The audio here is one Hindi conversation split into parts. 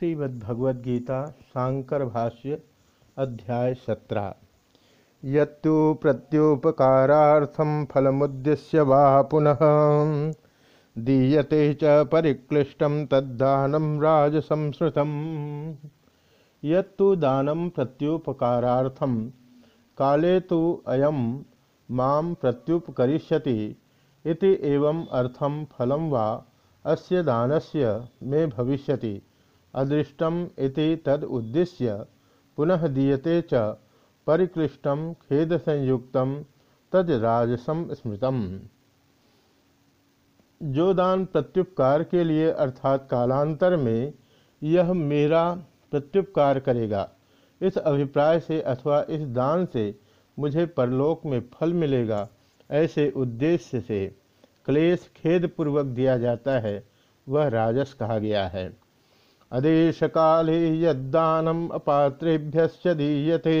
श्रीमद्भगवद्गीता शांकर भाष्य अध्याय सत्रह। यत्तु प्रत्युपकारार्थम फलमुद्देश्य वा पुनः। दीयते च परिक्लिष्टम तद्दानम राजसंस्कृतम यत्तु दानम प्रत्युपकारार्थम काले तो अयम माम प्रत्युपकरिष्यति इति एवं अर्थम फलम वा अस्य दानस्य मे भविष्यति। अदृष्टम इति तद उद्देश्य पुनः दीयते च। परिकृष्टम खेद संयुक्त तद राजसम स्मृतम। जो दान प्रत्युपकार के लिए अर्थात कालांतर में यह मेरा प्रत्युपकार करेगा। इस अभिप्राय से अथवा इस दान से मुझे परलोक में फल मिलेगा, ऐसे उद्देश्य से। क्लेश खेद पूर्वक दिया जाता है, वह राजस कहा गया है। अदेश काले यदानम दीयते।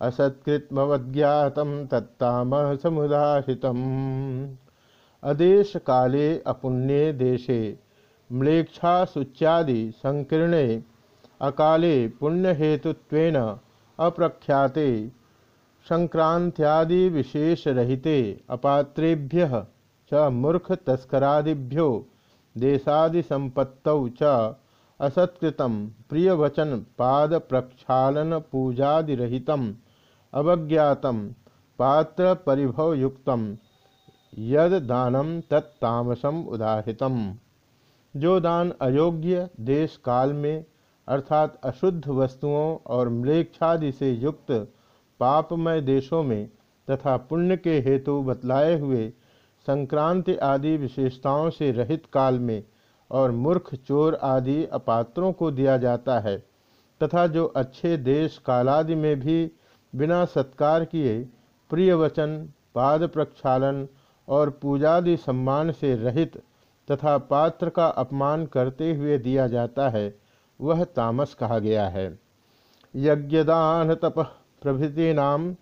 असत्कृतमवज्ञात तत्ताम समुदाहित अदेश काले अपुण्ये देशे म्लेच्छाशुच्यादि संकीर्णे अकाले पुण्यहेतुत्वेन अप्रख्याते संक्रांत्यादि विशेषरहिते अपात्रेभ्य च मूर्ख तस्करादिभ्यो देशादिसंपत्तौ च असत्कृतं प्रियवचन, पाद प्रक्षालन पूजादिहित अवज्ञात पात्र परिभवयुक्त यद दानम तत्तामसम उदाहृतम। जो दान अयोग्य देश काल में, अर्थात अशुद्ध वस्तुओं और म्लेच्छादि से युक्त पापमय देशों में, तथा पुण्य के हेतु बतलाए हुए संक्रांति आदि विशेषताओं से रहित काल में और मूर्ख चोर आदि अपात्रों को दिया जाता है, तथा जो अच्छे देश कालादि में भी बिना सत्कार किए प्रिय वचन पाद प्रक्षालन और पूजादि सम्मान से रहित तथा पात्र का अपमान करते हुए दिया जाता है, वह तामस कहा गया है। यज्ञदान तप प्रभृति नाम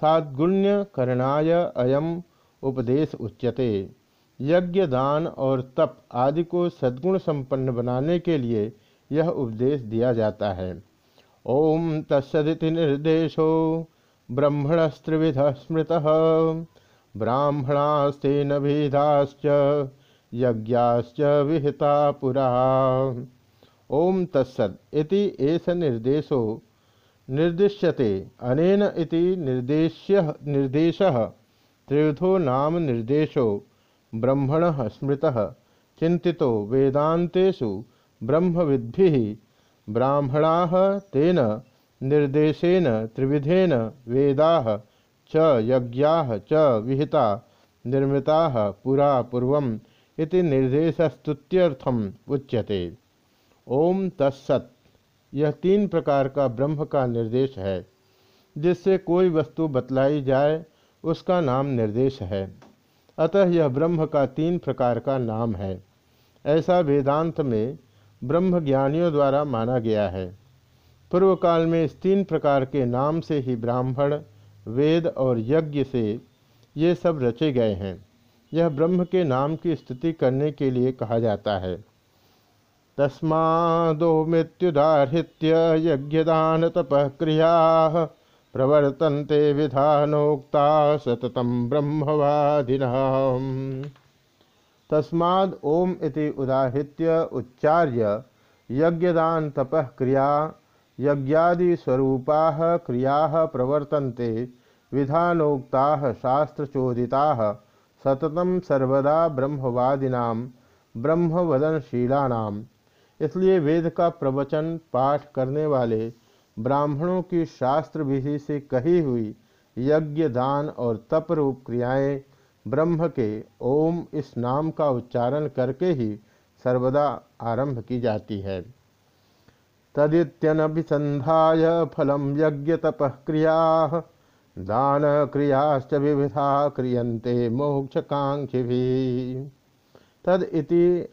साद्गुण्य करणाय अयम उपदेश उच्यते। यज्ञ दान और तप आदि को सद्गुण संपन्न बनाने के लिए यह उपदेश दिया जाता है। ओम तत्सदिति निर्देशो, ब्रह्मणस्त्रिविध स्मृत ब्राह्मणास्तेन भेदाश्च, यज्ञाश्च विहिता पुरा। ओम तत्सद इति एष निर्देशो, निर्दिश्यते अनेन इति निर्देश्य, निर्देशः, त्रिविधो नाम निर्देशो। ब्रह्मण स्मृत। चिंतितो वेदांतेषु ब्रह्मविद्भि ब्राह्मणा तेन निर्देशेन त्रिविधेन वेदा च यज्ञा च विहिता निर्मिता पुरा पूर्व इति निर्देशस्तुत्यर्थम उच्यते। ओम तत्सत। यह तीन प्रकार का ब्रह्म का निर्देश है। जिससे कोई वस्तु बतलाई जाए, उसका नाम निर्देश है। अतः यह ब्रह्म का तीन प्रकार का नाम है। ऐसा वेदांत में ब्रह्म ज्ञानियों द्वारा माना गया है। पूर्व काल में इस तीन प्रकार के नाम से ही ब्राह्मण, वेद और यज्ञ से ये सब रचे गए हैं। यह ब्रह्म के नाम की स्तुति करने के लिए कहा जाता है। तस्मादो मृत्युदाहृत्य यज्ञदान तपः क्रिया प्रवर्तन्ते विधानोक्ता सततम ब्रह्मवादिन। तस्माद ओम इति उदाहृत्य उच्चार्य यज्ञदान तपः क्रिया यज्ञादि स्वरूपा क्रिया प्रवर्तन्ते, विधानोक्ता शास्त्रचोदिता सततम सर्वदा ब्रह्मवादिना ब्रह्मवदनशीलानाम इसलिए वेद का प्रवचन पाठ करने वाले ब्राह्मणों की शास्त्र विधि से कही हुई यज्ञ दान और तप रूप क्रियाएँ ब्रह्म के ओम इस नाम का उच्चारण करके ही सर्वदा आरंभ की जाती है। तदित्यनभिसंध्याय फलम यज्ञ तप क्रिया, दान क्रियाश्च विविधा क्रियन्ते मोक्षकांक्षि भी तद इति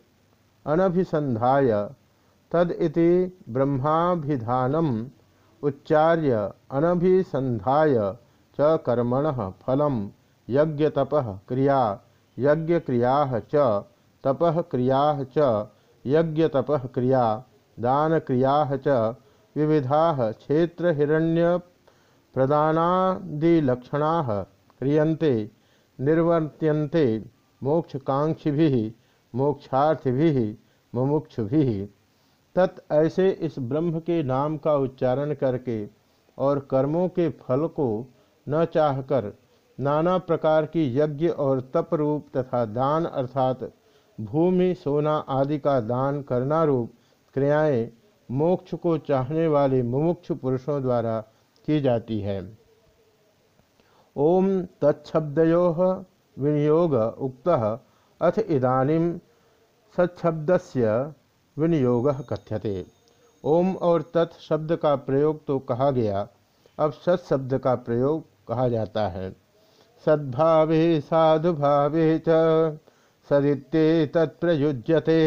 अनभिसंध्याय तद इति ब्रह्माभिधानम उच्चार्य अनभिसंधाय च कर्मण फलम यज्ञ तप क्रिया यज्ञ क्रिया च, तप क्रिया च यज्ञ तप क्रिया दान क्रिया च, विविधा क्षेत्र हिरण्य प्रदानादिलक्षणा क्रियन्ते, निर्वर्त्यन्ते मोक्षकांक्षि मोक्षार्थि मुमुक्षु तत् ऐसे इस ब्रह्म के नाम का उच्चारण करके और कर्मों के फल को न चाहकर नाना प्रकार की यज्ञ और तप रूप तथा दान अर्थात भूमि, सोना आदि का दान करना रूप क्रियाएँ मोक्ष को चाहने वाले मुमुक्ष पुरुषों द्वारा की जाती है। ओम तत्शब्दयो विनियोग उक्त अथ इदानीम सत्शब्द से विनियोग कथ्यते। ओम और तत् शब्द का प्रयोग तो कहा गया, अब सत्शब्द का प्रयोग कहा जाता है। सद्भावे, साधुभावे च, सदित्ये तत्प्रयुज्यते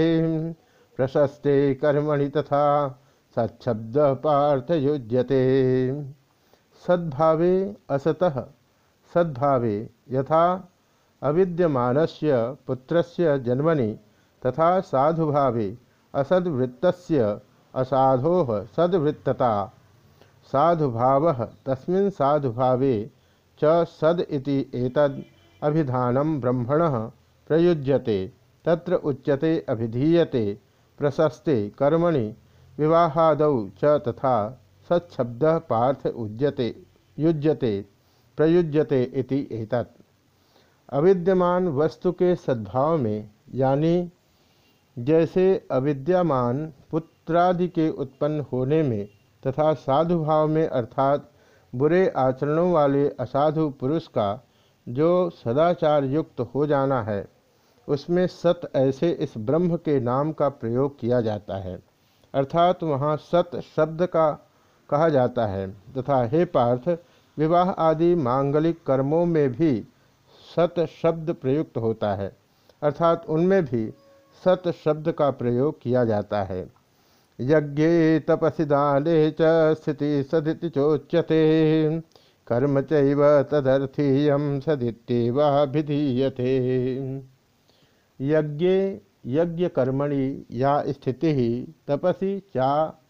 प्रशस्ते कर्मणि तथा सत्शब्द पार्थयुज्यते सद्भावे, असतः, सद्भावे यथा अविद्यमानस्य पुत्रस्य जन्मनि तथा साधुभावे असद्वृत्तस्य असाधो सद्वृत्तता। साधुभावः तस्मिन् साधुभावे च सद इति एतद् अभिधानं ब्रह्मणः प्रयुज्यते, तत्र उच्यते, अभिधीयते, प्रशस्ते, कर्मणि, विवाहादौ च तथा सत्शब्द पार्थ उज्यते, युज्यते, प्रयुज्यते इति एतत्। अविद्यमान वस्तु के सद्भाव में यानी जैसे अविद्यमान पुत्रादि के उत्पन्न होने में तथा साधु भाव में अर्थात बुरे आचरणों वाले असाधु पुरुष का जो सदाचार युक्त हो जाना है, उसमें सत ऐसे इस ब्रह्म के नाम का प्रयोग किया जाता है। अर्थात वहाँ सत शब्द का कहा जाता है तथा हे पार्थ, विवाह आदि मांगलिक कर्मों में भी सत शब्द प्रयुक्त होता है। अर्थात उनमें भी सत शब्द का प्रयोग किया जाता है। यज्ञ तपसी दाने च स्थिति सदिति चोच्यते। कर्म चैव तदर्थीयम सदित्येवाभिधीयते। यज्ञ यज्ञ कर्मणि या स्थिति, तपसी चा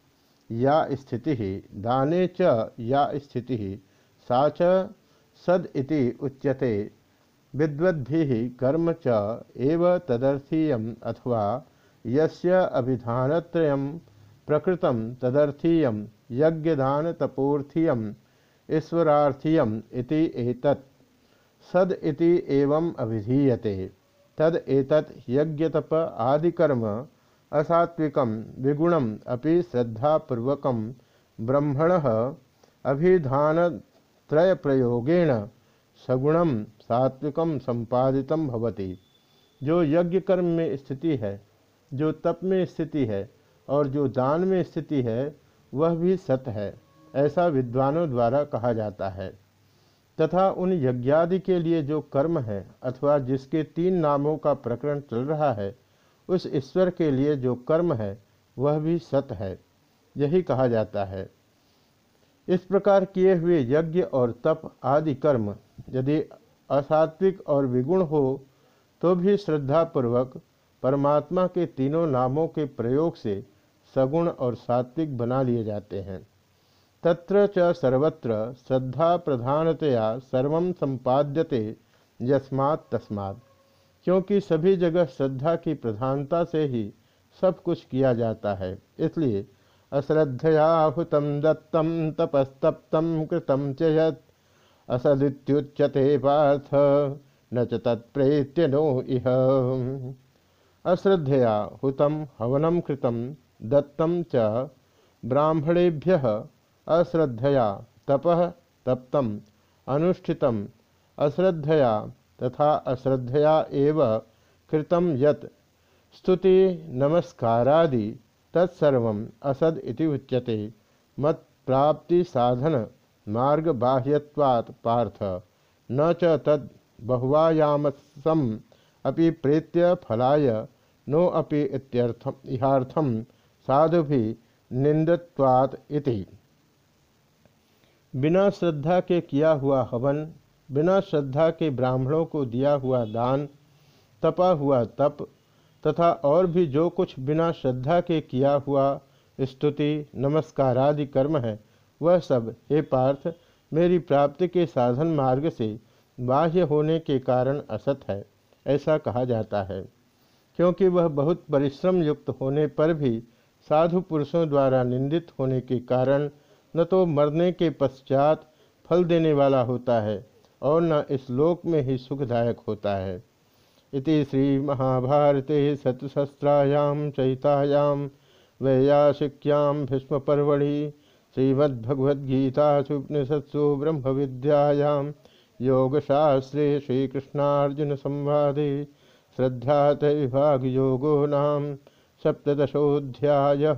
या स्थिति, दाने च या स्थिति, सा च सद इति उच्यते। विद्वद्भिः कर्म च एव तदर्थीयम अथवा यस्य अभिधानत्रयम् प्रकृतम तदर्थीय यज्ञदान तपोर्थीयम ईश्वरार्थीयम इति एतत्। सद इति एवं अभिधीयते। तद एतत् यज्ञतप आदिकर्म असात्विकम विगुणम अपि श्रद्धापूर्वक ब्रह्मण अभिधान त्रय प्रयोगेण सगुणम सात्विकम संपादित भवति। जो यज्ञ कर्म में स्थिति है, जो तप में स्थिति है, और जो दान में स्थिति है, वह भी सत है, ऐसा विद्वानों द्वारा कहा जाता है। तथा उन यज्ञादि के लिए जो कर्म है, अथवा जिसके तीन नामों का प्रकरण चल रहा है, उस ईश्वर के लिए जो कर्म है, वह भी सत है। यही कहा जाता है। इस प्रकार किए हुए यज्ञ और तप आदि कर्म, यदि असात्विक और विगुण हो तो भी श्रद्धापूर्वक परमात्मा के तीनों नामों के प्रयोग से सगुण और सात्विक बना लिए जाते हैं। तत्र च सर्वत्र श्रद्धा प्रधानतया सर्व संपाद्यते, यस्मात् तस्मात्। क्योंकि सभी जगह श्रद्धा की प्रधानता से ही सब कुछ किया जाता है। इसलिए अश्रद्धयाहुतम दत्तम तपस्तप्तम कृतम च असदित्युच्यते पार्थ, न च तत्प्रेत्य नो इह। अश्रद्धया हुतम हवनम कृतम दत्तम च ब्राह्मणेभ्य अश्रद्धया तप तप्तम, अनुष्ठितम, अश्रद्धया तथा अश्रद्धया एव कृतम यत स्तुति, नमस्कारादि तत्सर्व असद इति उच्यते मत प्राप्ति साधन। मार्ग बाह्यवात् पार्थ। न च तद बहुवायामसम अपि प्रेत्य फलाय नो अपि इत्यर्थम इहार्थम साधु भी निंदत्वात इति। बिना श्रद्धा के किया हुआ हवन, बिना श्रद्धा के ब्राह्मणों को दिया हुआ दान, तपा हुआ तप, तथा और भी जो कुछ बिना श्रद्धा के किया हुआ स्तुति नमस्कार आदि कर्म है वह सब, हे पार्थ, मेरी प्राप्ति के साधन मार्ग से बाह्य होने के कारण असत है, ऐसा कहा जाता है। क्योंकि वह बहुत परिश्रम युक्त होने पर भी साधु पुरुषों द्वारा निंदित होने के कारण न तो मरने के पश्चात फल देने वाला होता है और न इस लोक में ही सुखदायक होता है। इति श्री महाभारते शतसहस्रायां चैतायां वैयासिक्यां भीष्मपर्वणि श्रीमद्भगवद्गीतासुपनिषत्सु ब्रह्म विद्यायां योगशास्त्रे श्रीकृष्णार्जुन संवादे श्रद्धा विभाग योगो नाम सप्तशोध्याय